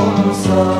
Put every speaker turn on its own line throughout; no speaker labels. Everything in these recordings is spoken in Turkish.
olsa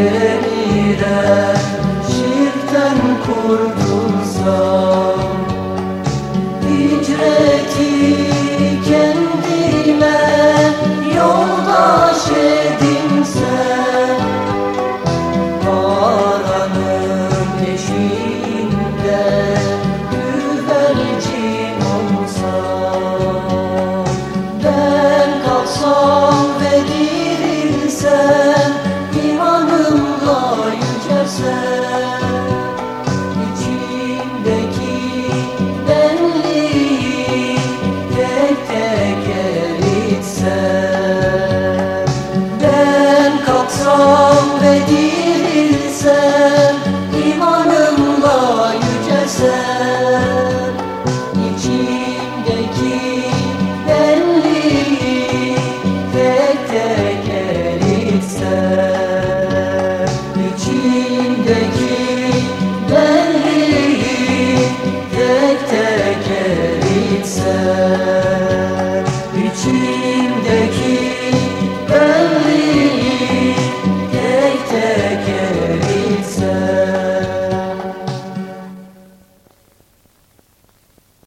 kemiren day